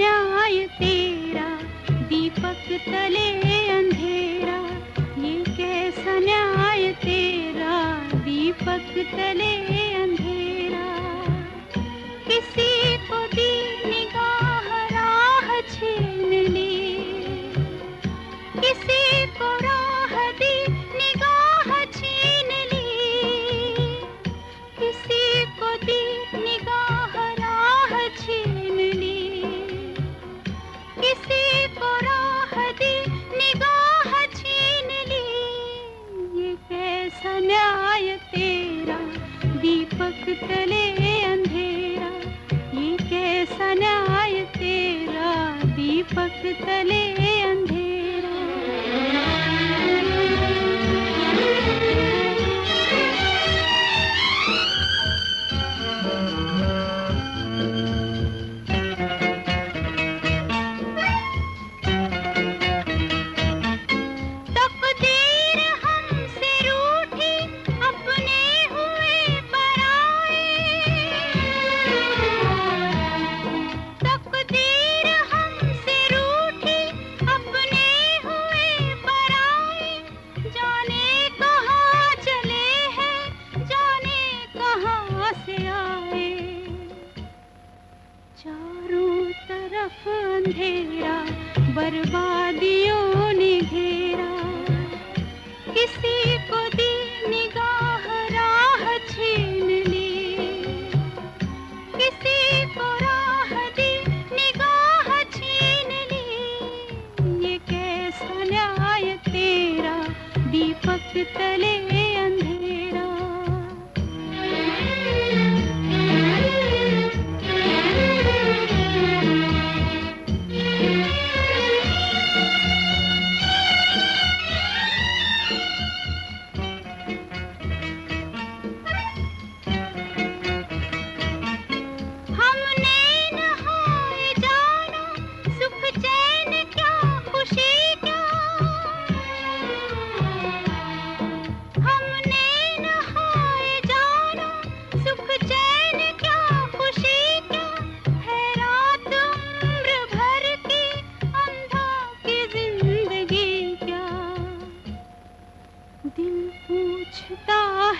न्याय तेरा दीपक तले अंधेरा ये कैसा न्याय तेरा दीपक तले न्याय तेरा दीपक तले अंधेरा ये कैसा न्याय तेरा दीपक तले अंधेरा बर्बादियों ने घेरा। किसी दीपक तले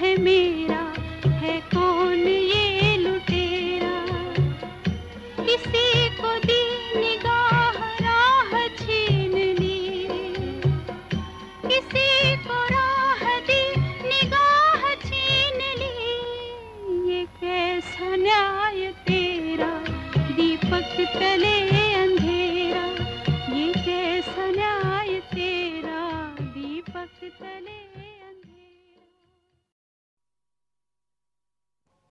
है मेरा, है कौन ये लुटेरा? किसी को दी निगाह राह छीन ली किसी को राह दी निगाह छीन ली ये कैसा न्याय तेरा, दीपक तले